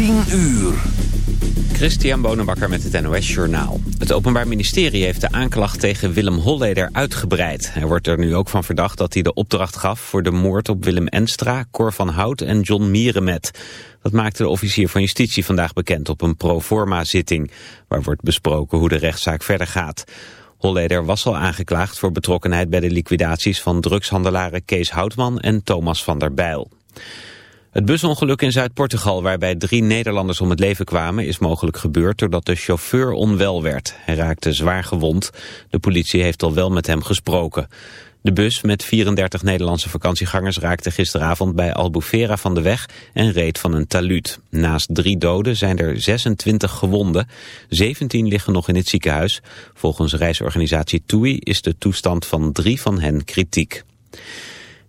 10 uur. Christian Bonenbakker met het NOS Journaal. Het Openbaar Ministerie heeft de aanklacht tegen Willem Holleder uitgebreid. Hij wordt er nu ook van verdacht dat hij de opdracht gaf... voor de moord op Willem Enstra, Cor van Hout en John Mierenmet. Dat maakte de officier van justitie vandaag bekend op een proforma-zitting... waar wordt besproken hoe de rechtszaak verder gaat. Holleder was al aangeklaagd voor betrokkenheid bij de liquidaties... van drugshandelaren Kees Houtman en Thomas van der Bijl. Het busongeluk in Zuid-Portugal waarbij drie Nederlanders om het leven kwamen is mogelijk gebeurd doordat de chauffeur onwel werd. Hij raakte zwaar gewond. De politie heeft al wel met hem gesproken. De bus met 34 Nederlandse vakantiegangers raakte gisteravond bij Albufeira van de weg en reed van een taluut. Naast drie doden zijn er 26 gewonden. 17 liggen nog in het ziekenhuis. Volgens reisorganisatie TUI is de toestand van drie van hen kritiek.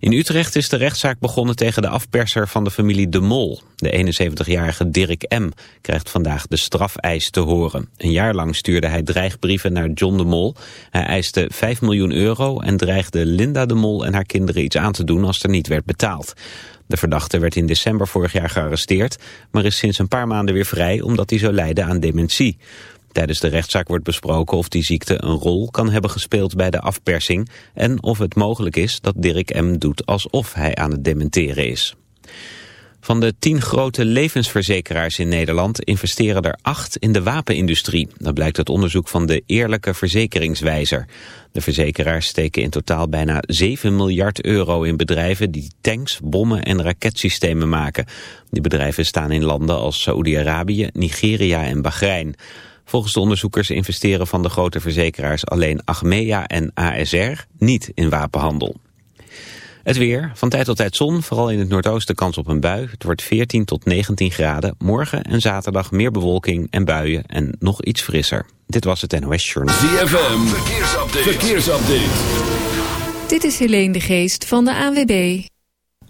In Utrecht is de rechtszaak begonnen tegen de afperser van de familie De Mol. De 71-jarige Dirk M. krijgt vandaag de strafeis te horen. Een jaar lang stuurde hij dreigbrieven naar John De Mol. Hij eiste 5 miljoen euro en dreigde Linda De Mol en haar kinderen iets aan te doen als er niet werd betaald. De verdachte werd in december vorig jaar gearresteerd, maar is sinds een paar maanden weer vrij omdat hij zou lijden aan dementie. Tijdens de rechtszaak wordt besproken of die ziekte een rol kan hebben gespeeld bij de afpersing en of het mogelijk is dat Dirk M. doet alsof hij aan het dementeren is. Van de tien grote levensverzekeraars in Nederland investeren er acht in de wapenindustrie. Dat blijkt uit onderzoek van de Eerlijke Verzekeringswijzer. De verzekeraars steken in totaal bijna 7 miljard euro in bedrijven die tanks, bommen en raketsystemen maken. Die bedrijven staan in landen als Saoedi-Arabië, Nigeria en Bahrein. Volgens de onderzoekers investeren van de grote verzekeraars alleen Achmea en ASR niet in wapenhandel. Het weer, van tijd tot tijd zon, vooral in het noordoosten kans op een bui. Het wordt 14 tot 19 graden. Morgen en zaterdag meer bewolking en buien en nog iets frisser. Dit was het NOS Journal. ZFM, verkeersupdate. verkeersupdate. Dit is Helene de Geest van de ANWB.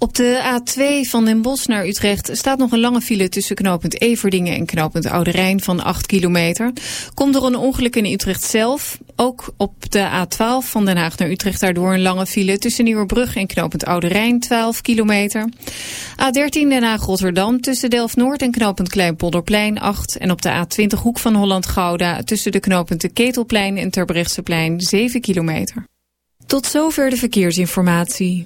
Op de A2 van Den Bosch naar Utrecht staat nog een lange file tussen knooppunt Everdingen en knooppunt Oude Rijn van 8 kilometer. Komt door een ongeluk in Utrecht zelf. Ook op de A12 van Den Haag naar Utrecht daardoor een lange file tussen Nieuwerbrug en knooppunt Oude Rijn 12 kilometer. A13 Den Haag-Rotterdam tussen Delft-Noord en knooppunt Kleinpolderplein 8. En op de A20 Hoek van Holland-Gouda tussen de knooppunten Ketelplein en Terbrechtseplein 7 kilometer. Tot zover de verkeersinformatie.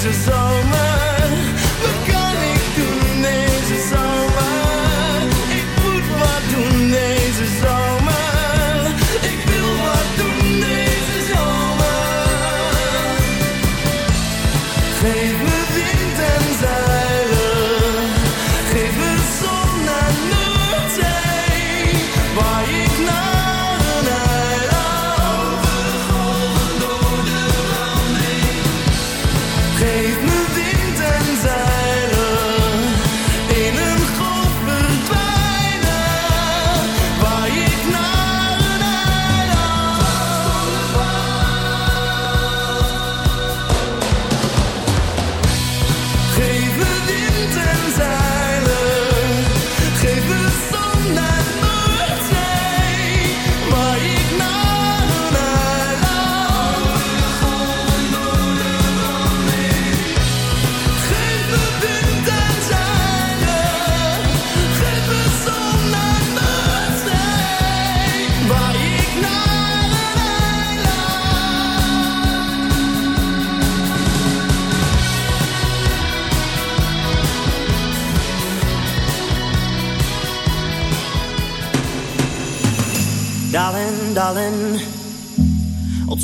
Jesus. Oh.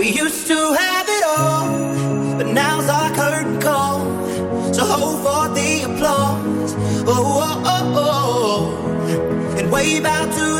We used to have it all, but now's our curtain call. So hold for the applause. Oh, oh, oh. oh. And wave out to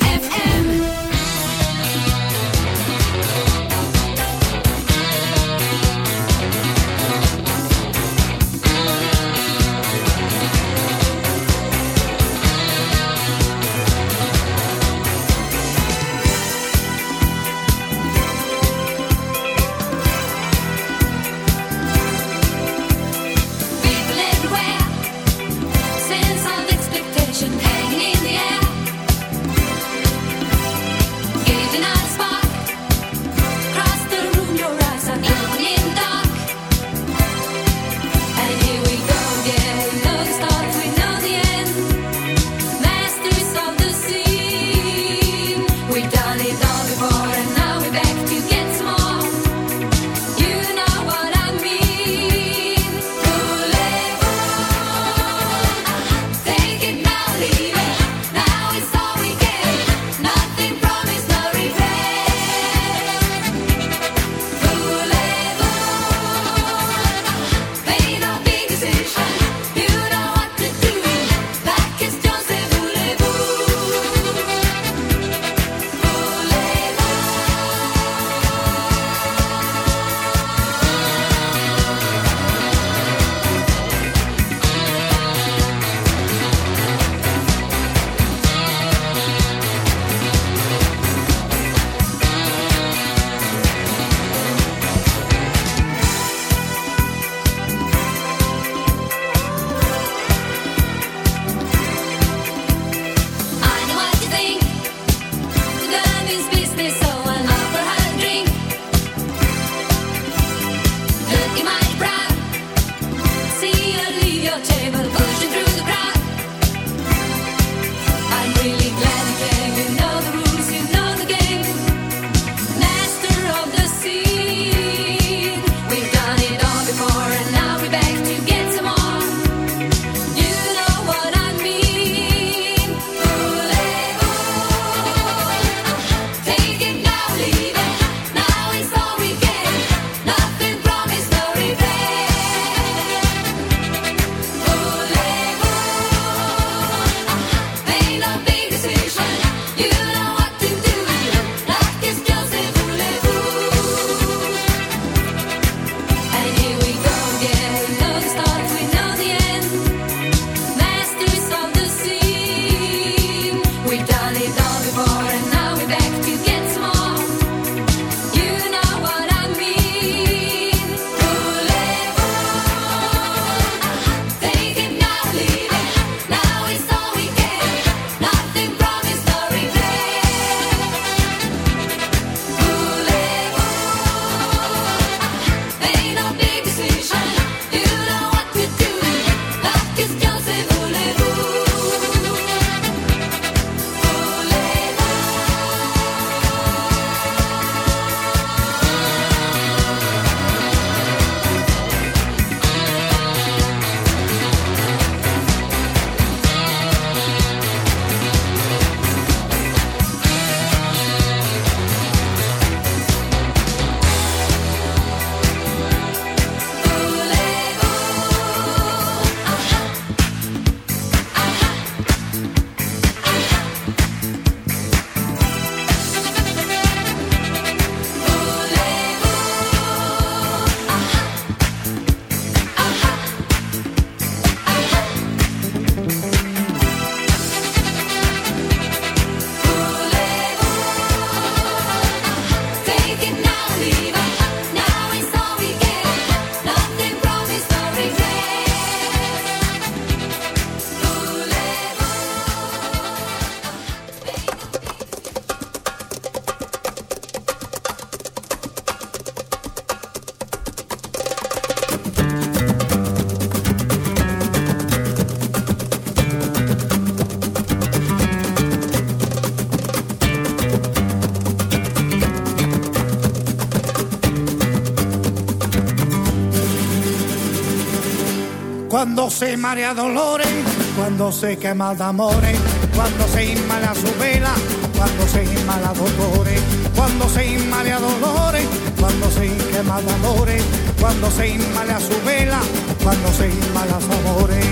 Se marea dolores, cuando se quema de amores, cuando se inmala su vela, cuando se inmala dolores, cuando se inmala dolores, cuando se quema de amores, cuando se inmala su vela, cuando se inmala su amores.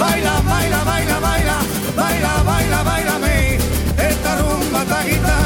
Baila, baila, baila, baila, baila, baila, bailame, esta rumba, esta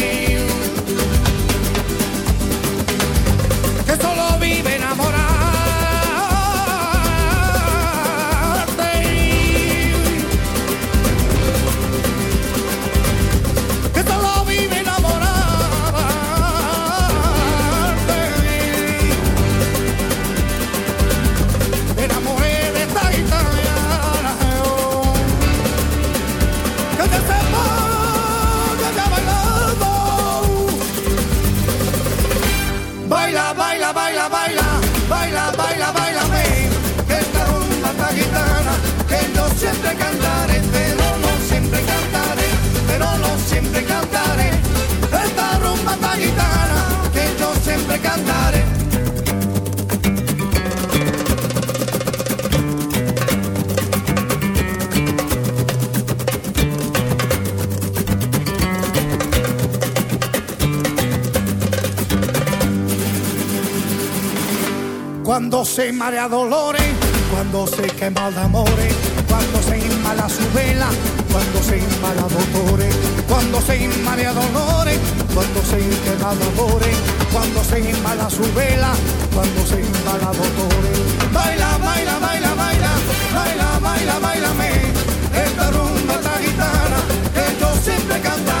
Se marea dolores, cuando se quema de amores, cuando se inmala su vela, cuando se inmala dolores, cuando se inmala dolores, cuando se quema de amores, cuando se inmala su vela, cuando se inmala dolores. Baila, baila, baila, baila, baila, baila, bailame, esta rumba, esta guitarra, que siempre cantaré,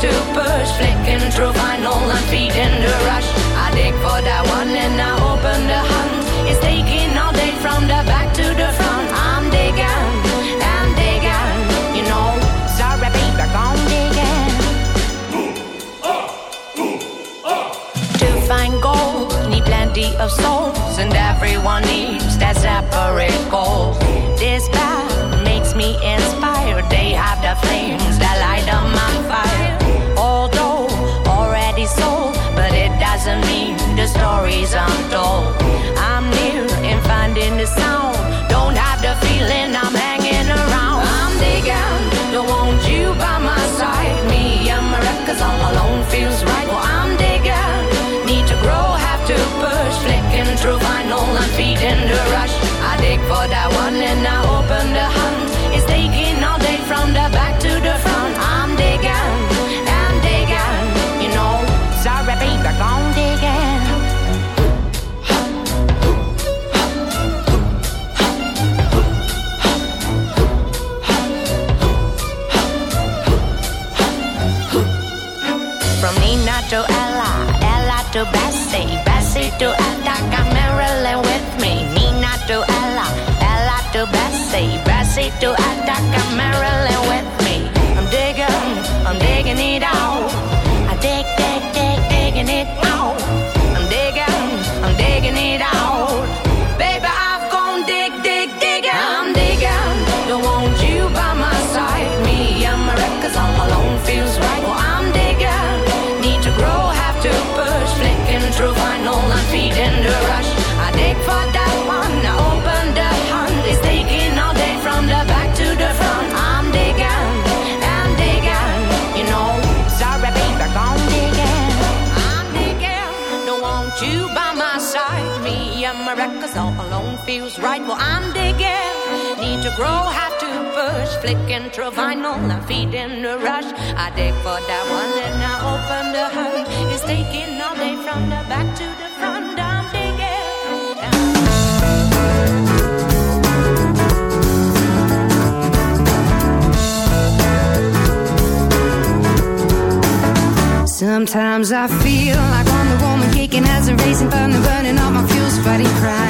have to push. Flicking through vinyl and feeding the rush. I dig for that one and I open the hunt. It's taking all day from the back to the front. I'm digging, I'm digging, you know. Sorry, baby, I'm digging. To find gold, need plenty of souls, and everyone needs that separate goal. This path makes me inspired. They have the flames stories untold. I'm near and finding the sound. Don't have the feeling I'm hanging around. I'm digging, don't want you by my side. Me and my records all alone feels right. Well, I'm digging, need to grow, have to push. Flicking through vinyl and feeding the rush. I dig for that one and I open the hunt. It's taking all day from the right. Well, I'm digging, need to grow, have to push. Flicking through vinyl and feeding the rush. I dig for that one and I open the hunt. It's taking all day from the back to the front. I'm digging. Sometimes I feel like Wonder Woman kicking as a racing thunder, burning all my fuels, fighting crime.